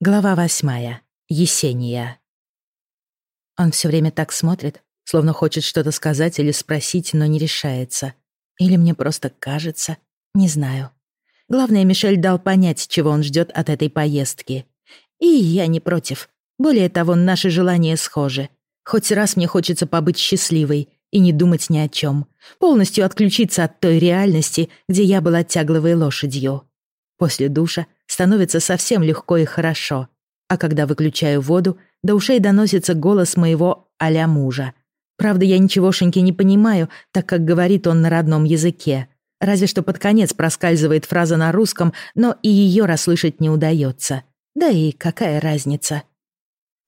Глава восьмая. Есения. Он все время так смотрит, словно хочет что-то сказать или спросить, но не решается. Или мне просто кажется, не знаю. Главное, Мишель дал понять, чего он ждет от этой поездки. И я не против. Более того, наши желания схожи. Хоть раз мне хочется побыть счастливой и не думать ни о чем. Полностью отключиться от той реальности, где я была тягловой лошадью. После душа становится совсем легко и хорошо. А когда выключаю воду, до ушей доносится голос моего а мужа. Правда, я ничегошеньки не понимаю, так как говорит он на родном языке. Разве что под конец проскальзывает фраза на русском, но и ее расслышать не удается. Да и какая разница?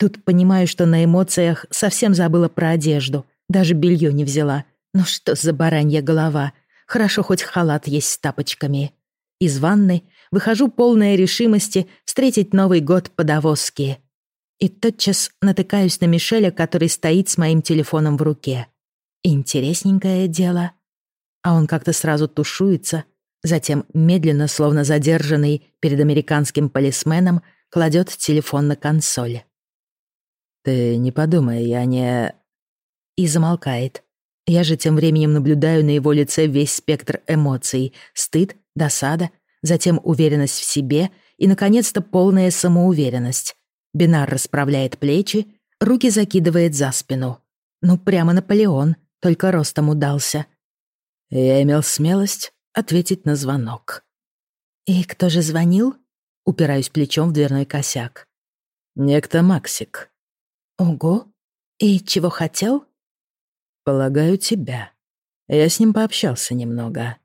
Тут понимаю, что на эмоциях совсем забыла про одежду. Даже белье не взяла. Ну что за баранья голова? Хорошо, хоть халат есть с тапочками. Из ванны выхожу полная решимости встретить Новый год по-давосски. И тотчас натыкаюсь на Мишеля, который стоит с моим телефоном в руке. Интересненькое дело. А он как-то сразу тушуется, затем медленно, словно задержанный перед американским полисменом, кладет телефон на консоль. «Ты не подумай, я не...» И замолкает. Я же тем временем наблюдаю на его лице весь спектр эмоций. Стыд, досада, затем уверенность в себе и, наконец-то, полная самоуверенность. Бинар расправляет плечи, руки закидывает за спину. Ну, прямо Наполеон, только ростом удался. Я имел смелость ответить на звонок. «И кто же звонил?» Упираюсь плечом в дверной косяк. «Некто Максик». «Ого! И чего хотел?» «Полагаю, тебя. Я с ним пообщался немного».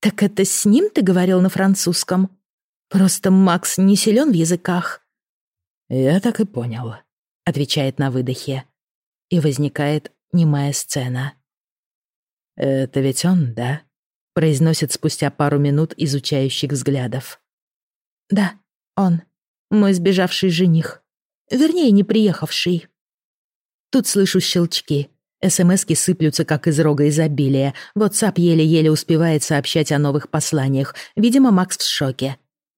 «Так это с ним ты говорил на французском? Просто Макс не силен в языках». «Я так и понял», — отвечает на выдохе. И возникает немая сцена. «Это ведь он, да?» — произносит спустя пару минут изучающих взглядов. «Да, он. Мой сбежавший жених. Вернее, не приехавший». Тут слышу щелчки. СМСки сыплются, как из рога изобилия. WhatsApp еле-еле успевает сообщать о новых посланиях. Видимо, Макс в шоке.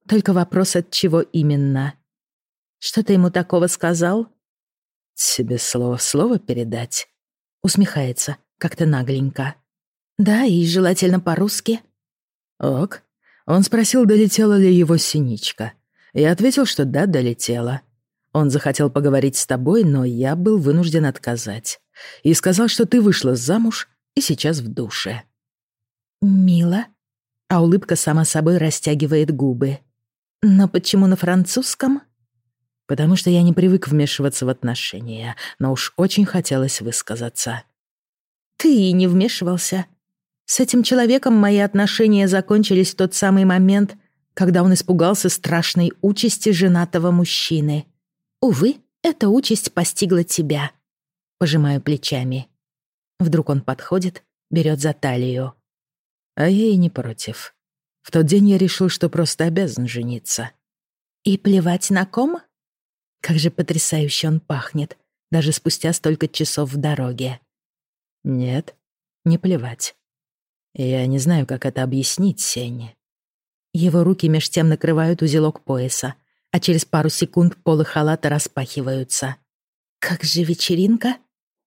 Только вопрос, от чего именно. Что ты ему такого сказал? Тебе слово в слово передать? Усмехается, как-то нагленько. Да, и желательно по-русски. Ок. Он спросил, долетела ли его синичка. Я ответил, что да, долетела. Он захотел поговорить с тобой, но я был вынужден отказать и сказал, что ты вышла замуж и сейчас в душе». «Мило», а улыбка сама собой растягивает губы. «Но почему на французском?» «Потому что я не привык вмешиваться в отношения, но уж очень хотелось высказаться». «Ты и не вмешивался. С этим человеком мои отношения закончились в тот самый момент, когда он испугался страшной участи женатого мужчины. Увы, эта участь постигла тебя пожимаю плечами. Вдруг он подходит, берет за талию. А я и не против. В тот день я решил, что просто обязан жениться. И плевать на ком? Как же потрясающе он пахнет, даже спустя столько часов в дороге. Нет, не плевать. Я не знаю, как это объяснить, Сене. Его руки меж тем накрывают узелок пояса, а через пару секунд полы халата распахиваются. Как же вечеринка?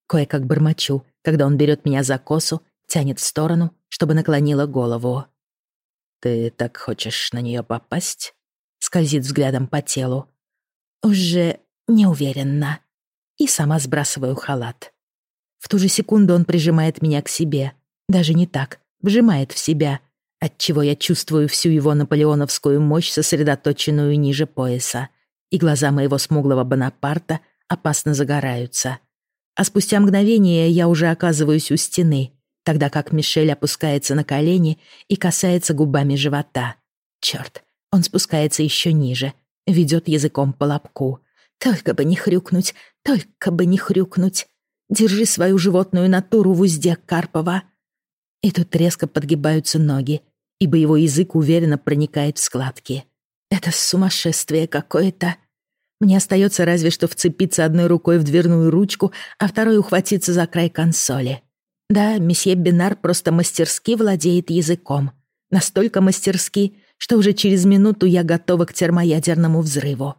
Кое-как бормочу, когда он берет меня за косу, тянет в сторону, чтобы наклонила голову. «Ты так хочешь на нее попасть?» Скользит взглядом по телу. Уже неуверенно. И сама сбрасываю халат. В ту же секунду он прижимает меня к себе. Даже не так, вжимает в себя, отчего я чувствую всю его наполеоновскую мощь, сосредоточенную ниже пояса. И глаза моего смуглого Бонапарта опасно загораются а спустя мгновение я уже оказываюсь у стены, тогда как Мишель опускается на колени и касается губами живота. Чёрт, он спускается еще ниже, ведет языком по лобку. Только бы не хрюкнуть, только бы не хрюкнуть. Держи свою животную натуру в узде, Карпова. И тут резко подгибаются ноги, ибо его язык уверенно проникает в складки. Это сумасшествие какое-то. Мне остается разве что вцепиться одной рукой в дверную ручку, а второй ухватиться за край консоли. Да, месье Бинар просто мастерски владеет языком. Настолько мастерски, что уже через минуту я готова к термоядерному взрыву.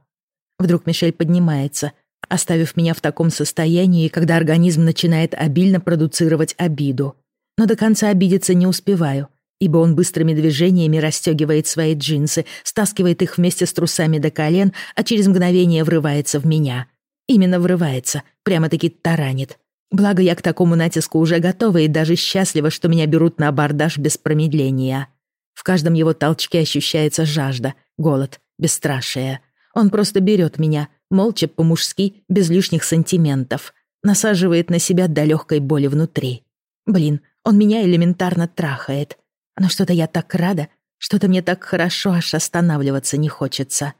Вдруг Мишель поднимается, оставив меня в таком состоянии, когда организм начинает обильно продуцировать обиду. Но до конца обидеться не успеваю, ибо он быстрыми движениями расстегивает свои джинсы, стаскивает их вместе с трусами до колен, а через мгновение врывается в меня. Именно врывается, прямо-таки таранит. Благо я к такому натиску уже готова и даже счастлива, что меня берут на абордаж без промедления. В каждом его толчке ощущается жажда, голод, бесстрашие. Он просто берет меня, молча, по-мужски, без лишних сантиментов, насаживает на себя до легкой боли внутри. Блин, он меня элементарно трахает. Но что-то я так рада, что-то мне так хорошо, аж останавливаться не хочется.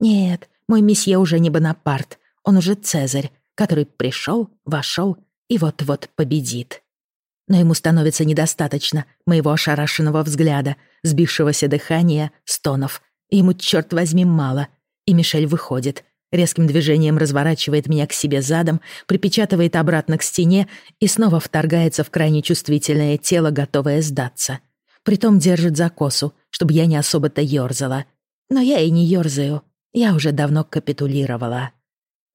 Нет, мой месье уже не Бонапарт, он уже Цезарь, который пришел, вошел и вот-вот победит. Но ему становится недостаточно моего ошарашенного взгляда, сбившегося дыхания, стонов. Ему, черт возьми, мало. И Мишель выходит, резким движением разворачивает меня к себе задом, припечатывает обратно к стене и снова вторгается в крайне чувствительное тело, готовое сдаться. Притом держит за косу, чтобы я не особо-то ёрзала. Но я и не ёрзаю. Я уже давно капитулировала.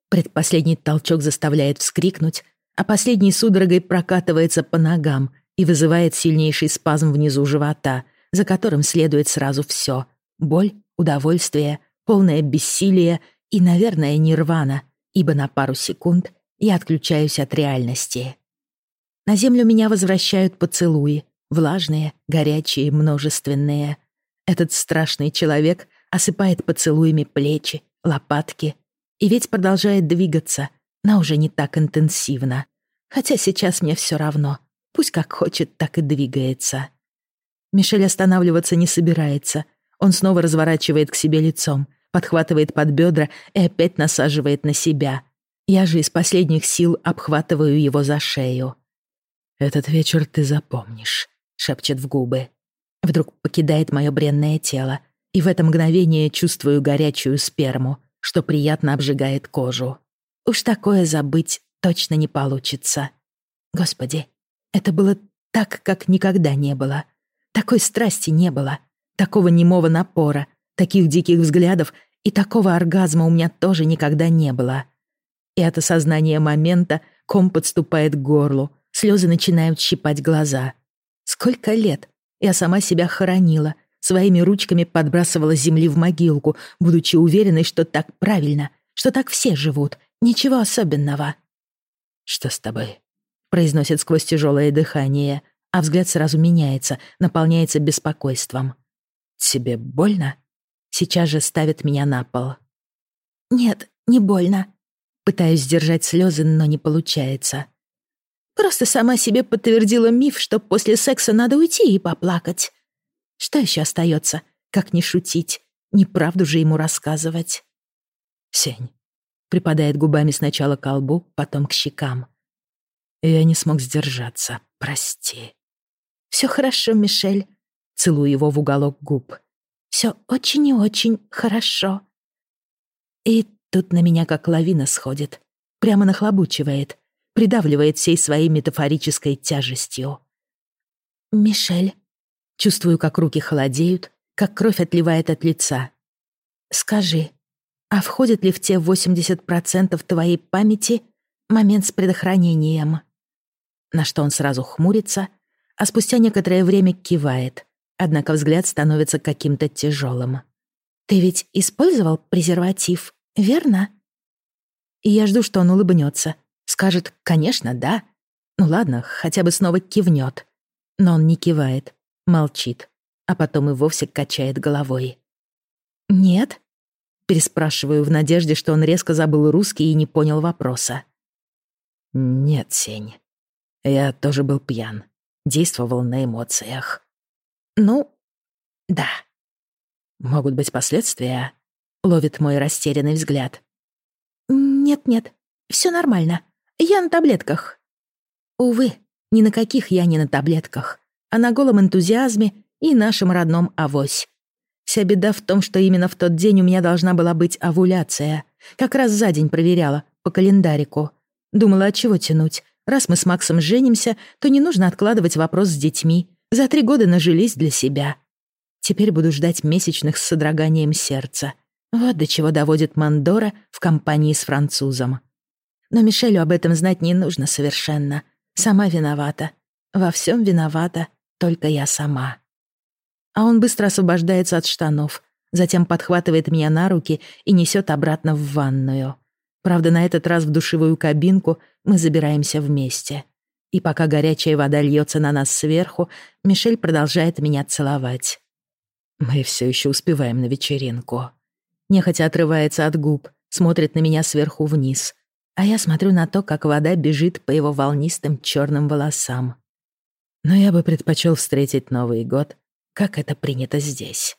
Предпоследний толчок заставляет вскрикнуть, а последний судорогой прокатывается по ногам и вызывает сильнейший спазм внизу живота, за которым следует сразу все: боль, удовольствие, полное бессилие и, наверное, нирвана, ибо на пару секунд я отключаюсь от реальности. На землю меня возвращают поцелуи, влажные, горячие, множественные. Этот страшный человек осыпает поцелуями плечи, лопатки, и ведь продолжает двигаться, но уже не так интенсивно. Хотя сейчас мне все равно. Пусть как хочет, так и двигается. Мишель останавливаться не собирается. Он снова разворачивает к себе лицом, подхватывает под бедра и опять насаживает на себя. Я же из последних сил обхватываю его за шею. «Этот вечер ты запомнишь», — шепчет в губы. Вдруг покидает мое бренное тело, и в это мгновение чувствую горячую сперму, что приятно обжигает кожу. Уж такое забыть точно не получится. Господи, это было так, как никогда не было. Такой страсти не было, такого немого напора, таких диких взглядов и такого оргазма у меня тоже никогда не было. И от осознания момента ком подступает к горлу, слезы начинают щипать глаза. Сколько лет я сама себя хоронила, своими ручками подбрасывала земли в могилку, будучи уверенной, что так правильно, что так все живут, Ничего особенного. Что с тобой? произносит сквозь тяжелое дыхание, а взгляд сразу меняется, наполняется беспокойством. Тебе больно? Сейчас же ставит меня на пол. Нет, не больно. Пытаюсь сдержать слезы, но не получается. Просто сама себе подтвердила миф, что после секса надо уйти и поплакать. Что еще остается, как не шутить, неправду же ему рассказывать? Сень, припадает губами сначала к колбу, потом к щекам. Я не смог сдержаться, прости. Все хорошо, Мишель. Целую его в уголок губ. Все очень и очень хорошо. И тут на меня как лавина сходит, прямо нахлобучивает, придавливает всей своей метафорической тяжестью. «Мишель». Чувствую, как руки холодеют, как кровь отливает от лица. «Скажи, а входит ли в те 80% твоей памяти момент с предохранением? На что он сразу хмурится, а спустя некоторое время кивает, однако взгляд становится каким-то тяжелым. Ты ведь использовал презерватив, верно? И я жду, что он улыбнется, скажет «конечно, да». Ну ладно, хотя бы снова кивнет. Но он не кивает, молчит, а потом и вовсе качает головой. «Нет?» Переспрашиваю в надежде, что он резко забыл русский и не понял вопроса. «Нет, Сень. Я тоже был пьян. Действовал на эмоциях». «Ну, да». «Могут быть последствия?» — ловит мой растерянный взгляд. «Нет-нет, все нормально. Я на таблетках». Увы, ни на каких я не на таблетках, а на голом энтузиазме и нашем родном авось. Вся беда в том, что именно в тот день у меня должна была быть овуляция. Как раз за день проверяла, по календарику. Думала, от чего тянуть. Раз мы с Максом женимся, то не нужно откладывать вопрос с детьми. За три года нажились для себя. Теперь буду ждать месячных с содроганием сердца. Вот до чего доводит Мандора в компании с французом. Но Мишелю об этом знать не нужно совершенно. Сама виновата. Во всем виновата только я сама. А он быстро освобождается от штанов, затем подхватывает меня на руки и несет обратно в ванную. Правда, на этот раз в душевую кабинку мы забираемся вместе. И пока горячая вода льется на нас сверху, Мишель продолжает меня целовать. Мы все еще успеваем на вечеринку. Нехотя отрывается от губ, смотрит на меня сверху вниз, а я смотрю на то, как вода бежит по его волнистым черным волосам. Но я бы предпочел встретить Новый год, как это принято здесь.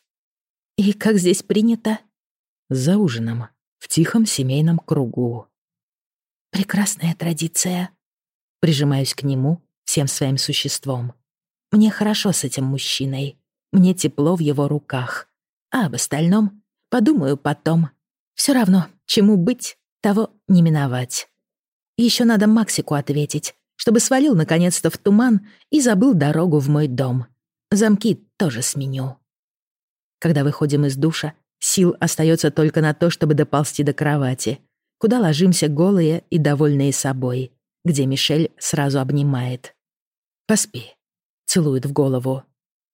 И как здесь принято? За ужином, в тихом семейном кругу. Прекрасная традиция. Прижимаюсь к нему всем своим существом. Мне хорошо с этим мужчиной. Мне тепло в его руках. А об остальном подумаю потом. Все равно, чему быть, того не миновать. Еще надо Максику ответить, чтобы свалил наконец-то в туман и забыл дорогу в мой дом. Замки тоже сменю. Когда выходим из душа, сил остается только на то, чтобы доползти до кровати, куда ложимся голые и довольные собой, где Мишель сразу обнимает. «Поспи», — целует в голову.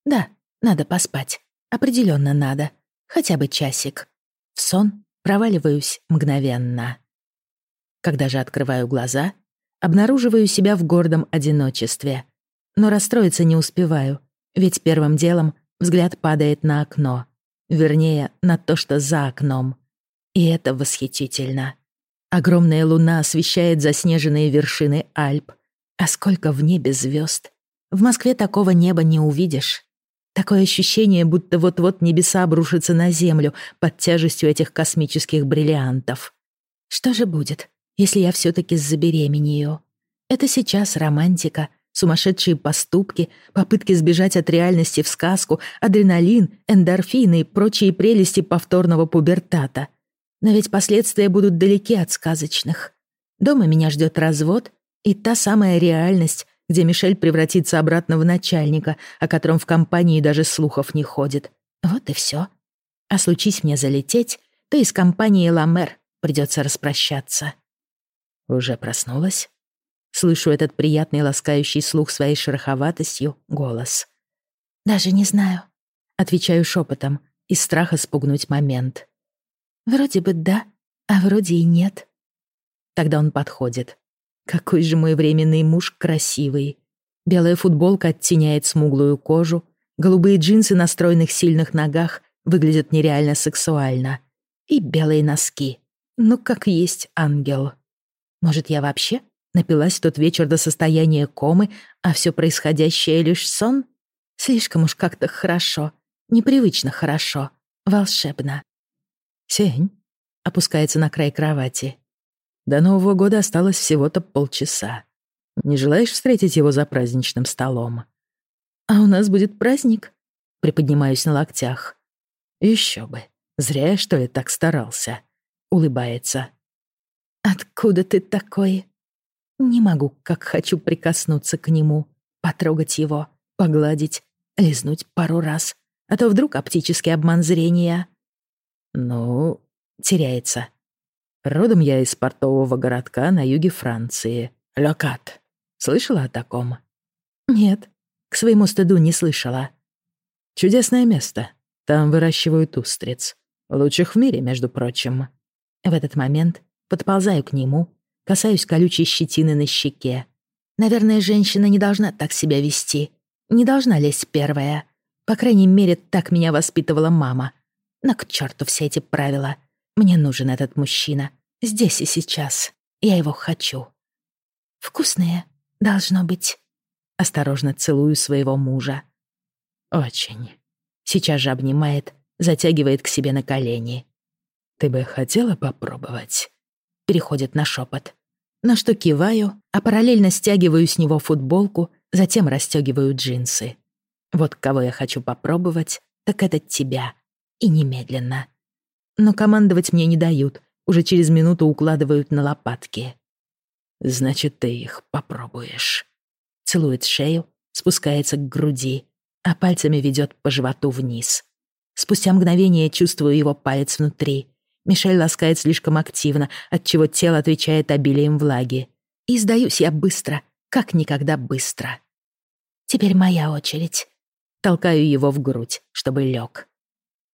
«Да, надо поспать. Определенно надо. Хотя бы часик. В сон проваливаюсь мгновенно. Когда же открываю глаза, обнаруживаю себя в гордом одиночестве. Но расстроиться не успеваю, ведь первым делом взгляд падает на окно. Вернее, на то, что за окном. И это восхитительно. Огромная луна освещает заснеженные вершины Альп. А сколько в небе звезд. В Москве такого неба не увидишь. Такое ощущение, будто вот-вот небеса обрушатся на землю под тяжестью этих космических бриллиантов. Что же будет, если я все-таки забеременею? Это сейчас романтика, сумасшедшие поступки, попытки сбежать от реальности в сказку, адреналин, эндорфины и прочие прелести повторного пубертата. Но ведь последствия будут далеки от сказочных. Дома меня ждет развод и та самая реальность, где Мишель превратится обратно в начальника, о котором в компании даже слухов не ходит. Вот и все. А случись мне залететь, то и с компанией Ламер придется распрощаться. Уже проснулась? Слышу этот приятный ласкающий слух своей шероховатостью голос. «Даже не знаю», — отвечаю шепотом, из страха спугнуть момент. «Вроде бы да, а вроде и нет». Тогда он подходит, какой же мой временный муж красивый. Белая футболка оттеняет смуглую кожу, голубые джинсы на стройных сильных ногах выглядят нереально сексуально. И белые носки. Ну, как есть ангел. Может, я вообще напилась тот вечер до состояния комы, а все происходящее лишь сон? Слишком уж как-то хорошо, непривычно хорошо, волшебно. Сень опускается на край кровати. До Нового года осталось всего-то полчаса. Не желаешь встретить его за праздничным столом? А у нас будет праздник? Приподнимаюсь на локтях. Еще бы. Зря я, что ли, так старался. Улыбается. Откуда ты такой? Не могу, как хочу прикоснуться к нему, потрогать его, погладить, лизнуть пару раз. А то вдруг оптический обман зрения. Ну, теряется. Родом я из портового городка на юге Франции. Локат. Слышала о таком? Нет, к своему стыду не слышала. Чудесное место. Там выращивают устриц. Лучших в мире, между прочим. В этот момент подползаю к нему, касаюсь колючей щетины на щеке. Наверное, женщина не должна так себя вести. Не должна лезть первая. По крайней мере, так меня воспитывала мама. Но к черту все эти правила. Мне нужен этот мужчина. Здесь и сейчас. Я его хочу. Вкусные, должно быть. Осторожно целую своего мужа. Очень. Сейчас же обнимает, затягивает к себе на колени. Ты бы хотела попробовать? Переходит на шепот. На что киваю, а параллельно стягиваю с него футболку, затем расстегиваю джинсы. Вот кого я хочу попробовать, так это тебя. И немедленно но командовать мне не дают, уже через минуту укладывают на лопатки. «Значит, ты их попробуешь». Целует шею, спускается к груди, а пальцами ведет по животу вниз. Спустя мгновение чувствую его палец внутри Мишель ласкает слишком активно, отчего тело отвечает обилием влаги. И сдаюсь я быстро, как никогда быстро. Теперь моя очередь. Толкаю его в грудь, чтобы лег.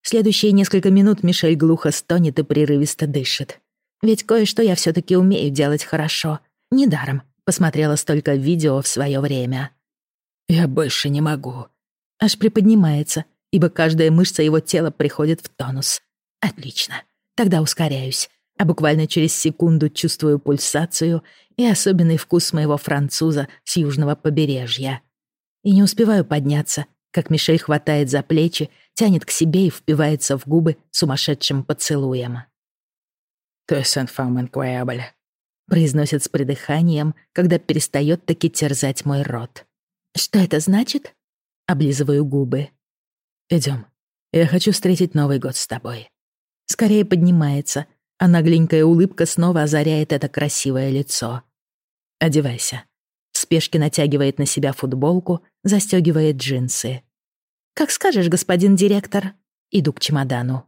Следующие несколько минут Мишель глухо стонет и прерывисто дышит. Ведь кое-что я все таки умею делать хорошо. Недаром посмотрела столько видео в свое время. «Я больше не могу». Аж приподнимается, ибо каждая мышца его тела приходит в тонус. Отлично. Тогда ускоряюсь, а буквально через секунду чувствую пульсацию и особенный вкус моего француза с южного побережья. И не успеваю подняться, как Мишель хватает за плечи, тянет к себе и впивается в губы сумасшедшим поцелуем. «Tu es une femme incroyable», произносит с придыханием, когда перестает таки терзать мой рот. «Что это значит?» Облизываю губы. Идем. Я хочу встретить Новый год с тобой». Скорее поднимается, а нагленькая улыбка снова озаряет это красивое лицо. «Одевайся». В спешке натягивает на себя футболку, застегивает джинсы. «Как скажешь, господин директор». Иду к чемодану.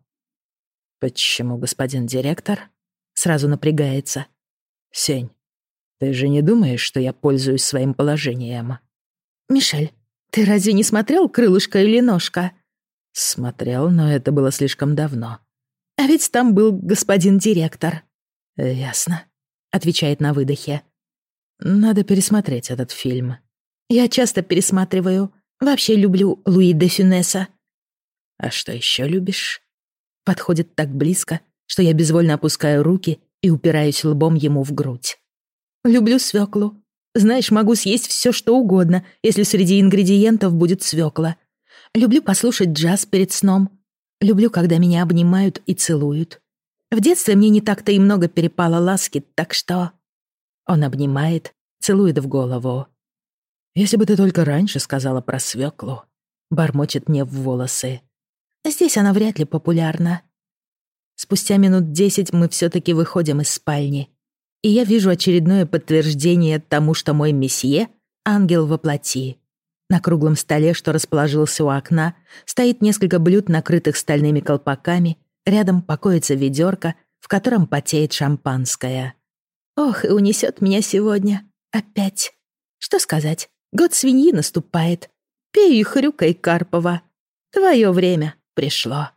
«Почему господин директор?» Сразу напрягается. «Сень, ты же не думаешь, что я пользуюсь своим положением?» «Мишель, ты разве не смотрел «Крылышко или ножка»?» Смотрел, но это было слишком давно. «А ведь там был господин директор». «Ясно», — отвечает на выдохе. «Надо пересмотреть этот фильм». «Я часто пересматриваю. Вообще люблю Луи де Фюнеса». «А что еще любишь?» Подходит так близко, что я безвольно опускаю руки и упираюсь лбом ему в грудь. «Люблю свеклу. Знаешь, могу съесть все, что угодно, если среди ингредиентов будет свекла. Люблю послушать джаз перед сном. Люблю, когда меня обнимают и целуют. В детстве мне не так-то и много перепало ласки, так что...» Он обнимает, целует в голову. «Если бы ты только раньше сказала про свеклу», — бормочет мне в волосы. «Здесь она вряд ли популярна». Спустя минут десять мы все таки выходим из спальни, и я вижу очередное подтверждение тому, что мой месье — ангел во плоти. На круглом столе, что расположился у окна, стоит несколько блюд, накрытых стальными колпаками, рядом покоится ведерко, в котором потеет шампанское. Ох, и унесет меня сегодня. Опять. Что сказать, год свиньи наступает. Пей и хрюкай, Карпова. Твое время пришло.